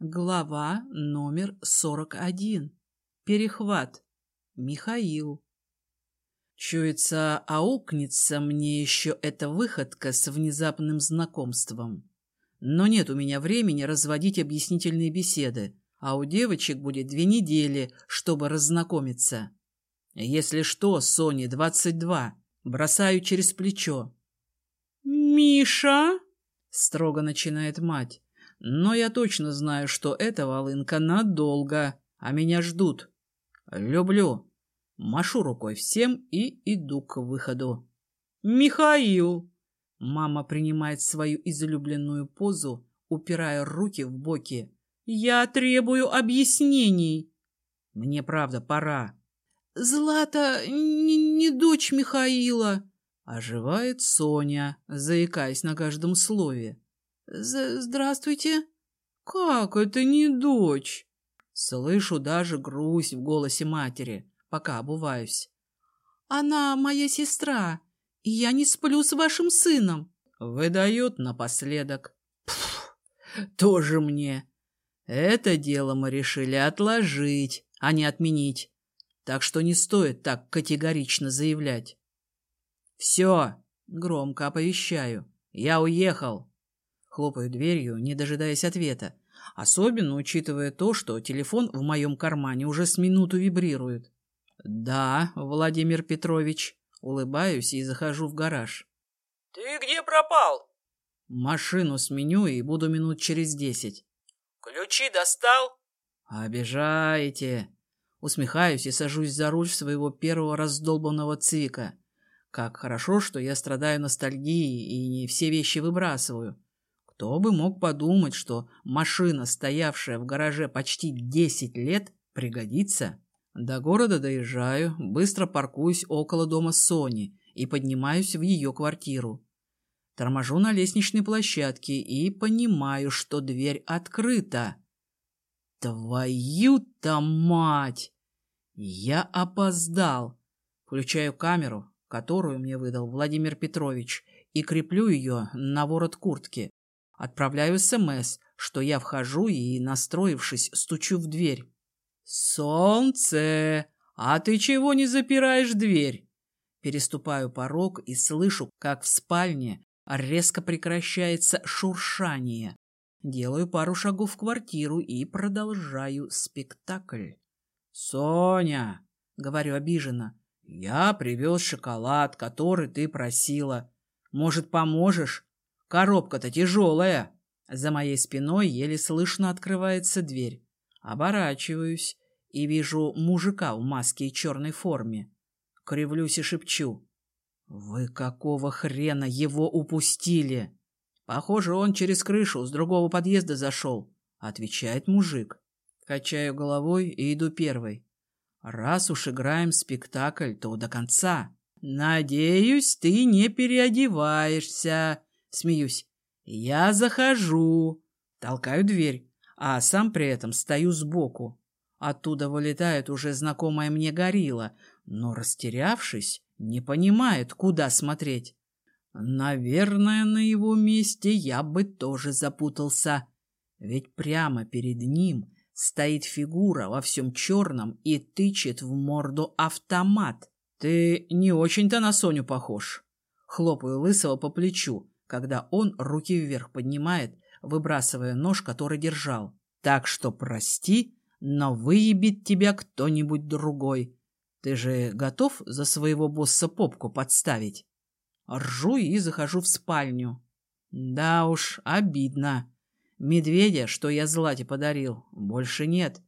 Глава номер 41. Перехват. Михаил. Чуется, аукнется мне еще эта выходка с внезапным знакомством. Но нет у меня времени разводить объяснительные беседы, а у девочек будет две недели, чтобы разнакомиться. Если что, Соне 22. Бросаю через плечо. «Миша!» — строго начинает мать. Но я точно знаю, что эта волынка надолго, а меня ждут. Люблю. Машу рукой всем и иду к выходу. «Михаил!» Мама принимает свою излюбленную позу, упирая руки в боки. «Я требую объяснений!» «Мне правда пора!» «Злата не, не дочь Михаила!» Оживает Соня, заикаясь на каждом слове. «Здравствуйте!» «Как это не дочь?» Слышу даже грусть в голосе матери, пока обуваюсь. «Она моя сестра, и я не сплю с вашим сыном!» Выдает напоследок. Пф, тоже мне. Это дело мы решили отложить, а не отменить. Так что не стоит так категорично заявлять. «Все!» — громко оповещаю. «Я уехал!» Хлопаю дверью, не дожидаясь ответа. Особенно учитывая то, что телефон в моем кармане уже с минуту вибрирует. «Да, Владимир Петрович». Улыбаюсь и захожу в гараж. «Ты где пропал?» «Машину сменю и буду минут через десять». «Ключи достал?» «Обижаете». Усмехаюсь и сажусь за руль своего первого раздолбанного цвика. Как хорошо, что я страдаю ностальгией и не все вещи выбрасываю. Кто бы мог подумать, что машина, стоявшая в гараже почти десять лет, пригодится? До города доезжаю, быстро паркуюсь около дома Сони и поднимаюсь в ее квартиру. Торможу на лестничной площадке и понимаю, что дверь открыта. Твою-то мать! Я опоздал. Включаю камеру, которую мне выдал Владимир Петрович, и креплю ее на ворот куртки. Отправляю СМС, что я вхожу и, настроившись, стучу в дверь. «Солнце! А ты чего не запираешь дверь?» Переступаю порог и слышу, как в спальне резко прекращается шуршание. Делаю пару шагов в квартиру и продолжаю спектакль. «Соня!» — говорю обиженно. «Я привез шоколад, который ты просила. Может, поможешь? Коробка-то тяжелая!» За моей спиной еле слышно открывается дверь. Оборачиваюсь и вижу мужика в маске и черной форме. Кривлюсь и шепчу. «Вы какого хрена его упустили?» «Похоже, он через крышу с другого подъезда зашел», — отвечает мужик. Качаю головой и иду первой. «Раз уж играем спектакль, то до конца. Надеюсь, ты не переодеваешься», — смеюсь. «Я захожу». Толкаю дверь а сам при этом стою сбоку. Оттуда вылетает уже знакомая мне горилла, но, растерявшись, не понимает, куда смотреть. Наверное, на его месте я бы тоже запутался, ведь прямо перед ним стоит фигура во всем черном и тычет в морду автомат. Ты не очень-то на Соню похож. Хлопаю Лысого по плечу, когда он руки вверх поднимает выбрасывая нож, который держал. «Так что прости, но выебет тебя кто-нибудь другой. Ты же готов за своего босса попку подставить?» Ржу и захожу в спальню. Да уж, обидно. Медведя, что я Злате подарил, больше нет.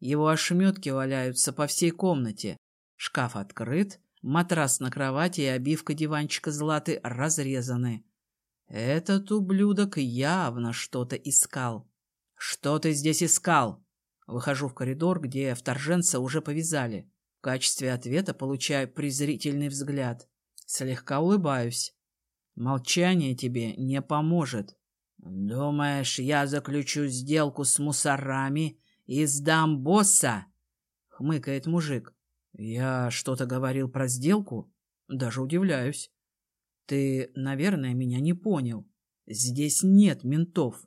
Его ошметки валяются по всей комнате. Шкаф открыт, матрас на кровати и обивка диванчика Златы разрезаны. Этот ублюдок явно что-то искал. Что ты здесь искал? Выхожу в коридор, где вторженца уже повязали. В качестве ответа получаю презрительный взгляд. Слегка улыбаюсь. Молчание тебе не поможет. Думаешь, я заключу сделку с мусорами и сдам босса? Хмыкает мужик. Я что-то говорил про сделку? Даже удивляюсь. Ты, наверное, меня не понял. Здесь нет ментов.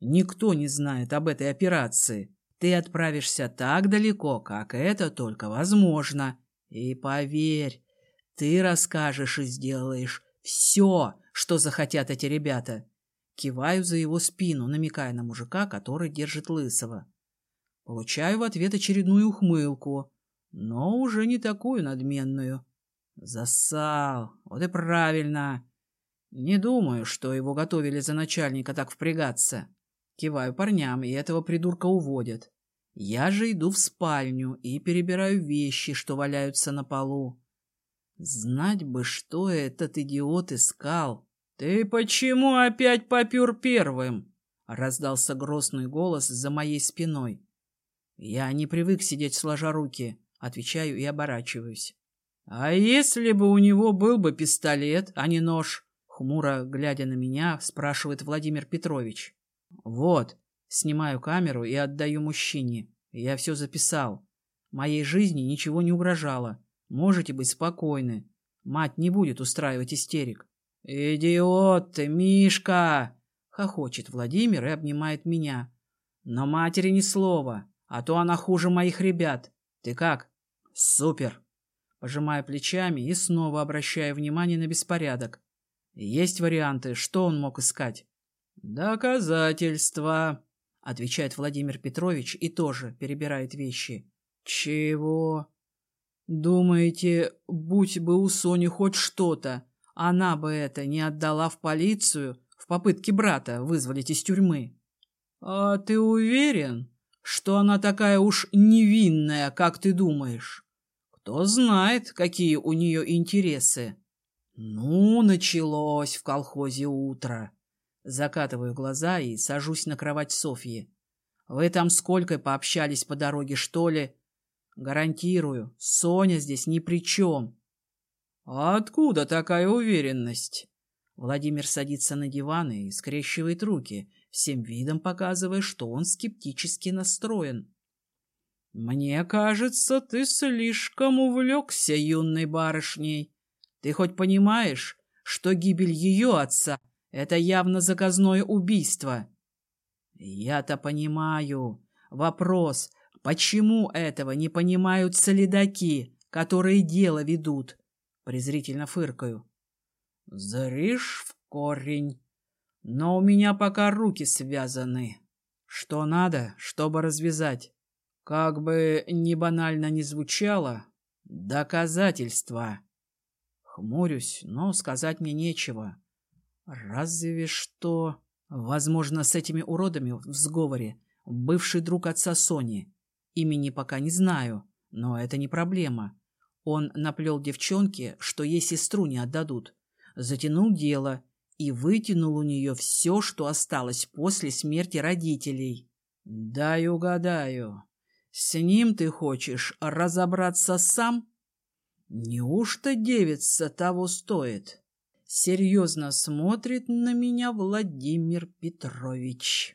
Никто не знает об этой операции. Ты отправишься так далеко, как это только возможно. И поверь, ты расскажешь и сделаешь все, что захотят эти ребята. Киваю за его спину, намекая на мужика, который держит Лысого. Получаю в ответ очередную ухмылку, но уже не такую надменную. Засал. Вот и правильно. Не думаю, что его готовили за начальника так впрягаться. Киваю парням, и этого придурка уводят. Я же иду в спальню и перебираю вещи, что валяются на полу. Знать бы, что этот идиот искал. «Ты почему опять попер первым?» — раздался грозный голос за моей спиной. Я не привык сидеть сложа руки, отвечаю и оборачиваюсь. «А если бы у него был бы пистолет, а не нож?» Хмуро, глядя на меня, спрашивает Владимир Петрович. Вот, снимаю камеру и отдаю мужчине. Я все записал. Моей жизни ничего не угрожало. Можете быть спокойны. Мать не будет устраивать истерик. «Идиот ты, Мишка!» — хохочет Владимир и обнимает меня. «Но матери ни слова, а то она хуже моих ребят. Ты как?» «Супер!» Пожимаю плечами и снова обращаю внимание на беспорядок. Есть варианты, что он мог искать. «Доказательства», — отвечает Владимир Петрович и тоже перебирает вещи. «Чего?» «Думаете, будь бы у Сони хоть что-то, она бы это не отдала в полицию в попытке брата вызволить из тюрьмы?» «А ты уверен, что она такая уж невинная, как ты думаешь? Кто знает, какие у нее интересы?» «Ну, началось в колхозе утро». Закатываю глаза и сажусь на кровать Софьи. Вы там сколько пообщались по дороге, что ли? Гарантирую, Соня здесь ни при чем. А откуда такая уверенность? Владимир садится на диван и скрещивает руки, всем видом показывая, что он скептически настроен. «Мне кажется, ты слишком увлекся юной барышней. Ты хоть понимаешь, что гибель ее отца это явно заказное убийство. Я-то понимаю. Вопрос, почему этого не понимают следаки, которые дело ведут? Презрительно фыркаю. Зришь в корень. Но у меня пока руки связаны. Что надо, чтобы развязать? Как бы ни банально ни звучало, доказательства. Хмурюсь, но сказать мне нечего. Разве что... Возможно, с этими уродами в сговоре бывший друг отца Сони. Имени пока не знаю, но это не проблема. Он наплел девчонке, что ей сестру не отдадут. Затянул дело и вытянул у нее все, что осталось после смерти родителей. Дай угадаю. С ним ты хочешь разобраться сам? Неужто девица того стоит? Серьезно смотрит на меня Владимир Петрович.